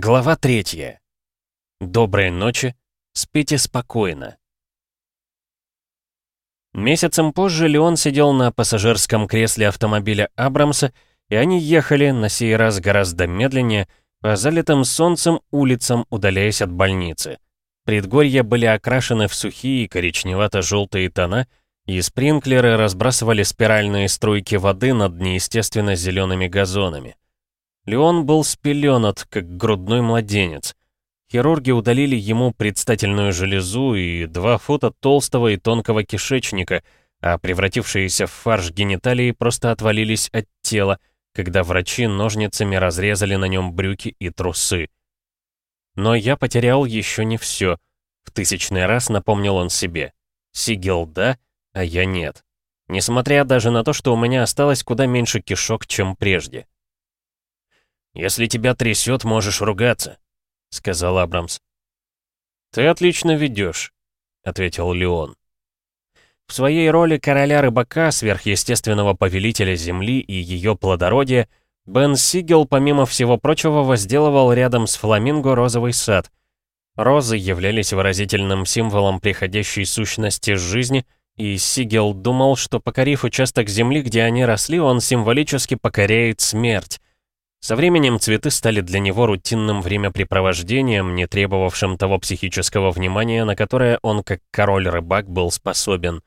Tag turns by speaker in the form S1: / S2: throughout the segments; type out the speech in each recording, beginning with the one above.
S1: Глава третья. Доброй ночи, спите спокойно. Месяцем позже Леон сидел на пассажирском кресле автомобиля Абрамса, и они ехали, на сей раз гораздо медленнее, по залитым солнцем улицам, удаляясь от больницы. Предгорья были окрашены в сухие коричневато-желтые тона, и спринклеры разбрасывали спиральные струйки воды над неестественно зелеными газонами. Леон был спеленат, как грудной младенец. Хирурги удалили ему предстательную железу и два фута толстого и тонкого кишечника, а превратившиеся в фарш гениталии просто отвалились от тела, когда врачи ножницами разрезали на нем брюки и трусы. Но я потерял еще не все. В тысячный раз напомнил он себе. Сигел да, а я нет. Несмотря даже на то, что у меня осталось куда меньше кишок, чем прежде. «Если тебя трясет, можешь ругаться», — сказал Абрамс. «Ты отлично ведешь», — ответил Леон. В своей роли короля-рыбака, сверхъестественного повелителя Земли и ее плодородия, Бен Сигел, помимо всего прочего, возделывал рядом с фламинго розовый сад. Розы являлись выразительным символом приходящей сущности жизни, и Сигел думал, что покорив участок земли, где они росли, он символически покоряет смерть, со временем цветы стали для него рутинным времяпрепровождением, не требовавшим того психического внимания, на которое он, как король-рыбак, был способен.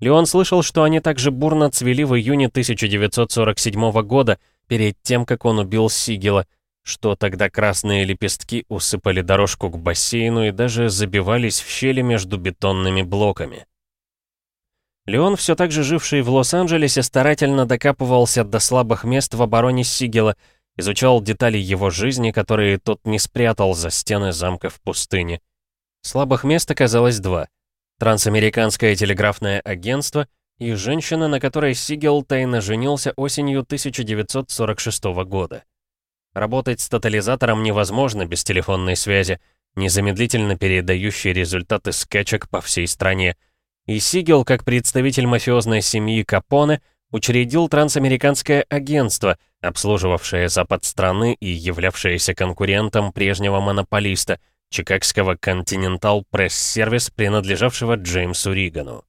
S1: Леон слышал, что они также бурно цвели в июне 1947 года, перед тем, как он убил Сигела, что тогда красные лепестки усыпали дорожку к бассейну и даже забивались в щели между бетонными блоками. Леон, все так же живший в Лос-Анджелесе, старательно докапывался до слабых мест в обороне Сигела, изучал детали его жизни, которые тот не спрятал за стены замка в пустыне. Слабых мест оказалось два. Трансамериканское телеграфное агентство и женщина, на которой Сигел тайно женился осенью 1946 года. Работать с тотализатором невозможно без телефонной связи, незамедлительно передающей результаты скачек по всей стране — и Сигел, как представитель мафиозной семьи Капоне, учредил трансамериканское агентство, обслуживавшее запад страны и являвшееся конкурентом прежнего монополиста, чикагского Continental Press Service, принадлежавшего Джеймсу Ригану.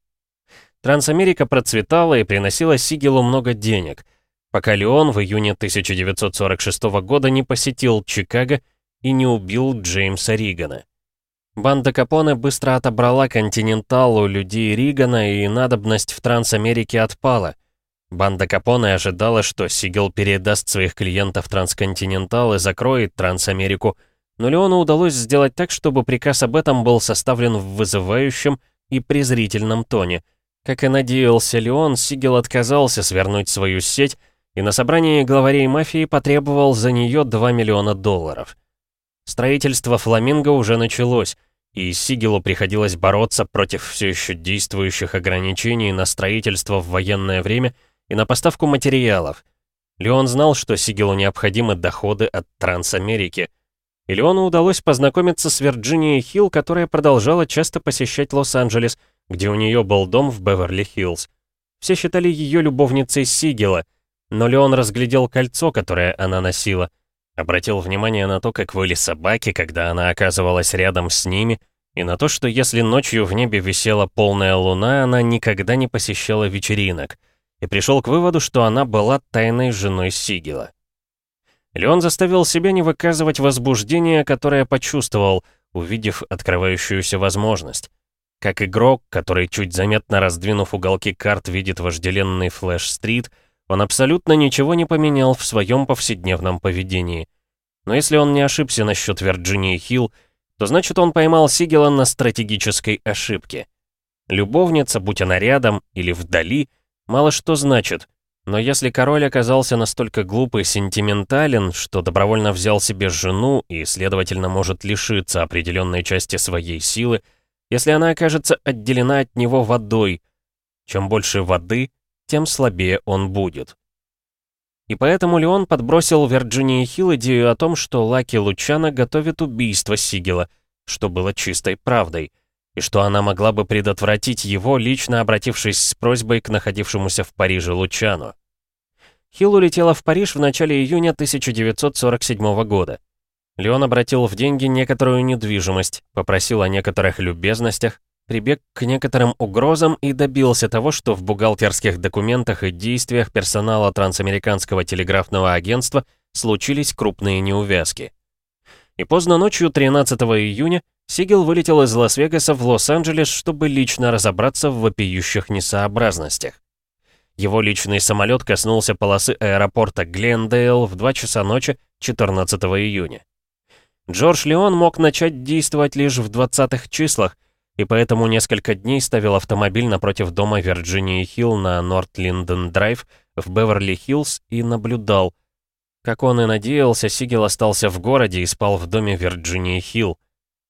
S1: Трансамерика процветала и приносила Сигелу много денег, пока Леон в июне 1946 года не посетил Чикаго и не убил Джеймса Ригана. Банда Капоне быстро отобрала «Континентал» у людей Ригана, и надобность в Трансамерике отпала. Банда Капоне ожидала, что Сигел передаст своих клиентов Трансконтинентал и закроет Трансамерику, но Леону удалось сделать так, чтобы приказ об этом был составлен в вызывающем и презрительном тоне. Как и надеялся Леон, Сигел отказался свернуть свою сеть и на собрании главарей мафии потребовал за нее 2 миллиона долларов. Строительство «Фламинго» уже началось, и Сигелу приходилось бороться против все еще действующих ограничений на строительство в военное время и на поставку материалов. Леон знал, что Сигелу необходимы доходы от Трансамерики. И Леону удалось познакомиться с Вирджинией Хилл, которая продолжала часто посещать Лос-Анджелес, где у нее был дом в Беверли-Хиллз. Все считали ее любовницей Сигела, но Леон разглядел кольцо, которое она носила — Обратил внимание на то, как выли собаки, когда она оказывалась рядом с ними, и на то, что если ночью в небе висела полная луна, она никогда не посещала вечеринок, и пришел к выводу, что она была тайной женой Сигела. Леон заставил себя не выказывать возбуждения, которое почувствовал, увидев открывающуюся возможность. Как игрок, который, чуть заметно раздвинув уголки карт, видит вожделенный флэш-стрит — он абсолютно ничего не поменял в своем повседневном поведении. Но если он не ошибся насчет Вирджинии Хилл, то значит он поймал Сигела на стратегической ошибке. Любовница, будь она рядом или вдали, мало что значит. Но если король оказался настолько глуп и сентиментален, что добровольно взял себе жену и, следовательно, может лишиться определенной части своей силы, если она окажется отделена от него водой, чем больше воды, тем слабее он будет. И поэтому Леон подбросил Вирджинии Хилл идею о том, что Лаки Лучана готовит убийство Сигела, что было чистой правдой, и что она могла бы предотвратить его, лично обратившись с просьбой к находившемуся в Париже Лучану. Хилл улетела в Париж в начале июня 1947 года. Леон обратил в деньги некоторую недвижимость, попросил о некоторых любезностях, прибег к некоторым угрозам и добился того, что в бухгалтерских документах и действиях персонала Трансамериканского телеграфного агентства случились крупные неувязки. И поздно ночью 13 июня Сигел вылетел из Лас-Вегаса в Лос-Анджелес, чтобы лично разобраться в вопиющих несообразностях. Его личный самолет коснулся полосы аэропорта Глендейл в 2 часа ночи 14 июня. Джордж Леон мог начать действовать лишь в 20-х числах, и поэтому несколько дней ставил автомобиль напротив дома Вирджинии Хилл на Норт-Линден-Драйв в Беверли-Хиллз и наблюдал. Как он и надеялся, Сигел остался в городе и спал в доме Вирджинии Хилл.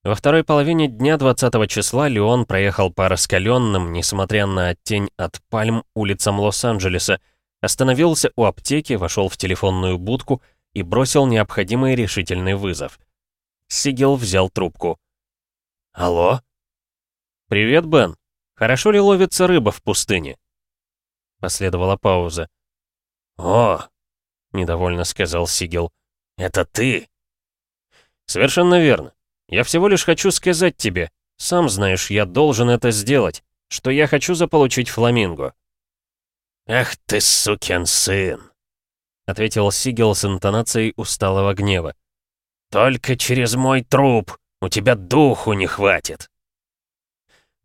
S1: Во второй половине дня 20 числа Леон проехал по раскаленным, несмотря на тень от пальм, улицам Лос-Анджелеса, остановился у аптеки, вошел в телефонную будку и бросил необходимый решительный вызов — Сигел взял трубку. «Алло?» «Привет, Бен. Хорошо ли ловится рыба в пустыне?» Последовала пауза.
S2: «О!» — недовольно сказал Сигел. «Это ты?»
S1: «Совершенно верно. Я всего лишь хочу сказать тебе, сам знаешь, я должен это сделать, что я хочу заполучить фламинго».
S2: «Ах ты, сукин сын!»
S1: — ответил Сигел с интонацией усталого гнева.
S2: «Только через мой труп! У тебя духу не хватит!»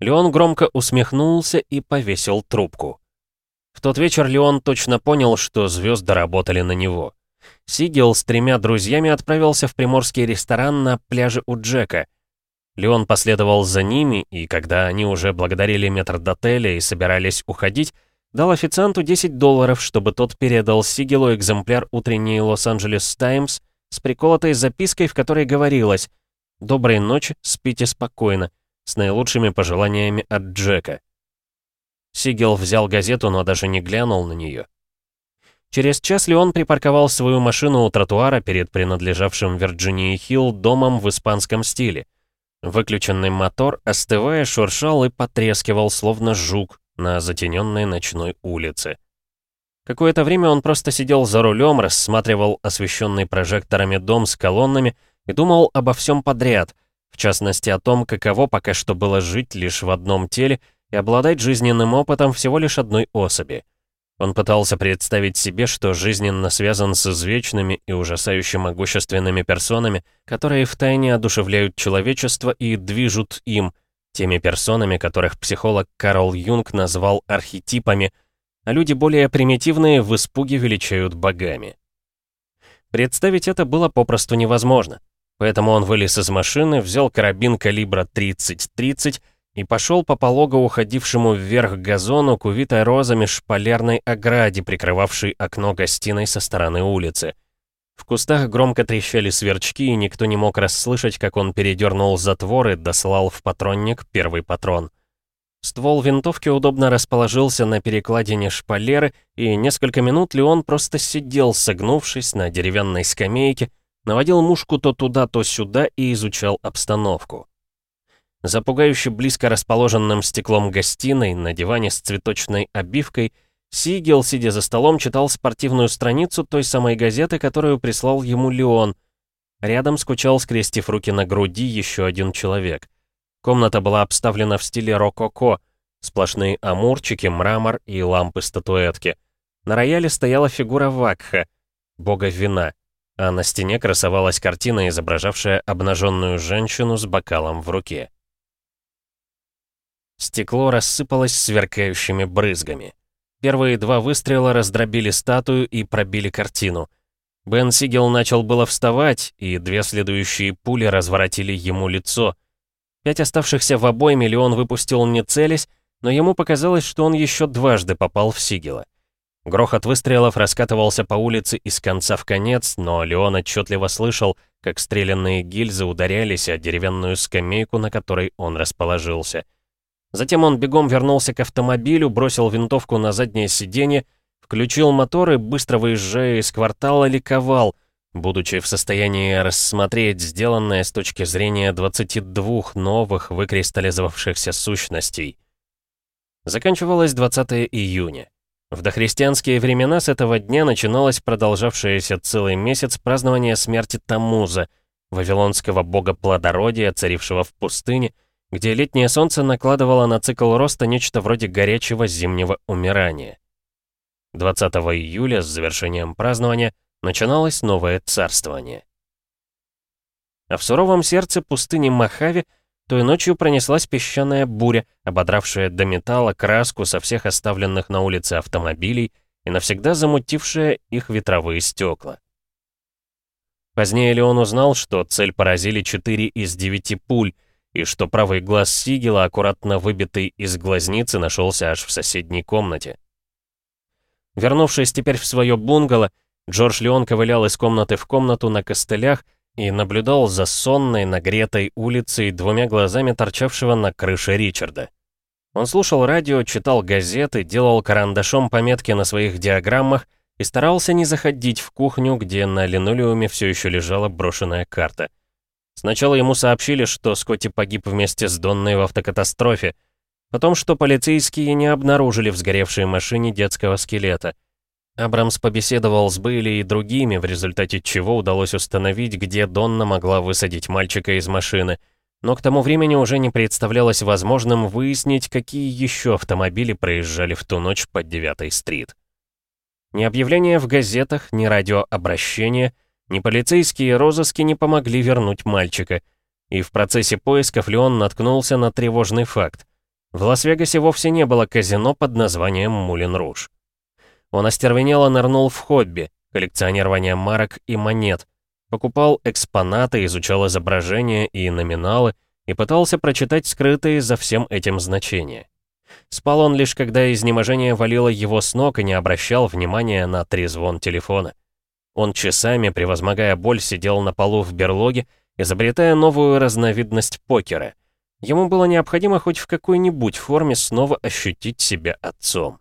S1: Леон громко усмехнулся и повесил трубку. В тот вечер Леон точно понял, что звезды работали на него. Сигел с тремя друзьями отправился в приморский ресторан на пляже у Джека. Леон последовал за ними, и когда они уже благодарили метрдотеля и собирались уходить, дал официанту 10 долларов, чтобы тот передал Сигелу экземпляр утренней Лос-Анджелес Таймс с приколотой запиской, в которой говорилось «Доброй ночи, спите спокойно, с наилучшими пожеланиями от Джека». Сигел взял газету, но даже не глянул на нее. Через час Леон припарковал свою машину у тротуара перед принадлежавшим Вирджинии Хилл домом в испанском стиле. Выключенный мотор, остывая, шуршал и потрескивал, словно жук, на затененной ночной улице. Какое-то время он просто сидел за рулем, рассматривал освещенный прожекторами дом с колоннами и думал обо всем подряд, в частности о том, каково пока что было жить лишь в одном теле и обладать жизненным опытом всего лишь одной особи. Он пытался представить себе, что жизненно связан с извечными и ужасающе могущественными персонами, которые втайне одушевляют человечество и движут им, теми персонами, которых психолог Карл Юнг назвал архетипами – а люди более примитивные в испуге величают богами. Представить это было попросту невозможно. Поэтому он вылез из машины, взял карабин калибра 30-30 и пошел по полого уходившему вверх газону к увитой розами шпалерной ограде, прикрывавшей окно гостиной со стороны улицы. В кустах громко трещали сверчки, и никто не мог расслышать, как он передернул затвор и дослал в патронник первый патрон. Ствол винтовки удобно расположился на перекладине шпалеры, и несколько минут Леон просто сидел, согнувшись на деревянной скамейке, наводил мушку то туда, то сюда и изучал обстановку. За пугающе близко расположенным стеклом гостиной, на диване с цветочной обивкой, Сигел, сидя за столом, читал спортивную страницу той самой газеты, которую прислал ему Леон. Рядом скучал, скрестив руки на груди, еще один человек. Комната была обставлена в стиле рококо, сплошные амурчики, мрамор и лампы-статуэтки. На рояле стояла фигура Вакха, бога вина, а на стене красовалась картина, изображавшая обнаженную женщину с бокалом в руке. Стекло рассыпалось сверкающими брызгами. Первые два выстрела раздробили статую и пробили картину. Бен Сигел начал было вставать, и две следующие пули разворотили ему лицо — Пять оставшихся в обойме Леон выпустил не целясь, но ему показалось, что он еще дважды попал в Сигела. Грохот выстрелов раскатывался по улице из конца в конец, но Леон отчетливо слышал, как стрелянные гильзы ударялись о деревянную скамейку, на которой он расположился. Затем он бегом вернулся к автомобилю, бросил винтовку на заднее сиденье, включил мотор и, быстро выезжая из квартала, ликовал — будучи в состоянии рассмотреть сделанное с точки зрения 22 новых выкристаллизовавшихся сущностей. Заканчивалось 20 июня. В дохристианские времена с этого дня начиналось продолжавшееся целый месяц празднование смерти Тамуза, вавилонского бога плодородия, царившего в пустыне, где летнее солнце накладывало на цикл роста нечто вроде горячего зимнего умирания. 20 июля с завершением празднования начиналось новое царствование. А в суровом сердце пустыни Махави той ночью пронеслась песчаная буря, ободравшая до металла краску со всех оставленных на улице автомобилей и навсегда замутившая их ветровые стекла. Позднее Леон узнал, что цель поразили 4 из 9 пуль, и что правый глаз Сигела, аккуратно выбитый из глазницы, нашелся аж в соседней комнате. Вернувшись теперь в свое бунгало, Джордж Леон ковылял из комнаты в комнату на костылях и наблюдал за сонной, нагретой улицей двумя глазами торчавшего на крыше Ричарда. Он слушал радио, читал газеты, делал карандашом пометки на своих диаграммах и старался не заходить в кухню, где на линолеуме все еще лежала брошенная карта. Сначала ему сообщили, что Скотти погиб вместе с Донной в автокатастрофе, потом, что полицейские не обнаружили в сгоревшей машине детского скелета. Абрамс побеседовал с Бейли и другими, в результате чего удалось установить, где Донна могла высадить мальчика из машины, но к тому времени уже не представлялось возможным выяснить, какие еще автомобили проезжали в ту ночь под 9-й стрит. Ни объявления в газетах, ни радиообращения — ни полицейские розыски не помогли вернуть мальчика. И в процессе поисков Леон наткнулся на тревожный факт. В Лас-Вегасе вовсе не было казино под названием «Мулин Руж». Он остервенело нырнул в хобби, коллекционирование марок и монет, покупал экспонаты, изучал изображения и номиналы и пытался прочитать скрытые за всем этим значения. Спал он лишь, когда изнеможение валило его с ног и не обращал внимания на трезвон телефона. Он часами, превозмогая боль, сидел на полу в берлоге, изобретая новую разновидность покера. Ему было необходимо хоть в какой-нибудь форме снова ощутить себя отцом.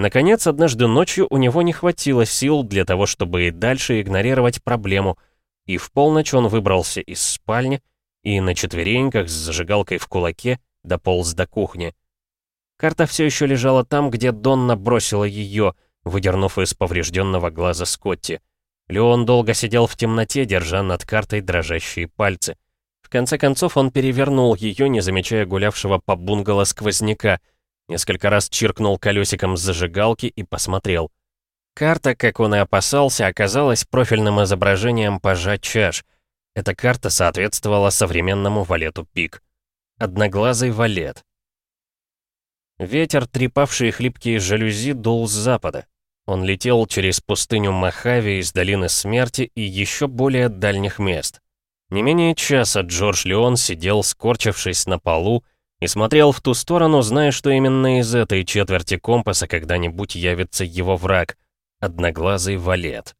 S1: Наконец, однажды ночью у него не хватило сил для того, чтобы и дальше игнорировать проблему, и в полночь он выбрался из спальни и на четвереньках с зажигалкой в кулаке дополз до кухни. Карта все еще лежала там, где Донна бросила ее — выдернув из поврежденного глаза Скотти. Леон долго сидел в темноте, держа над картой дрожащие пальцы. В конце концов он перевернул ее, не замечая гулявшего по бунгало сквозняка, несколько раз чиркнул колесиком зажигалки и посмотрел. Карта, как он и опасался, оказалась профильным изображением пажа чаш. Эта карта соответствовала современному валету пик. Одноглазый валет. Ветер, трепавший хлипкие жалюзи, дул с запада. Он летел через пустыню Мохави из Долины Смерти и еще более дальних мест. Не менее часа Джордж Леон сидел, скорчившись на полу, и смотрел в ту сторону, зная, что именно из этой четверти компаса когда-нибудь явится его враг — одноглазый валет.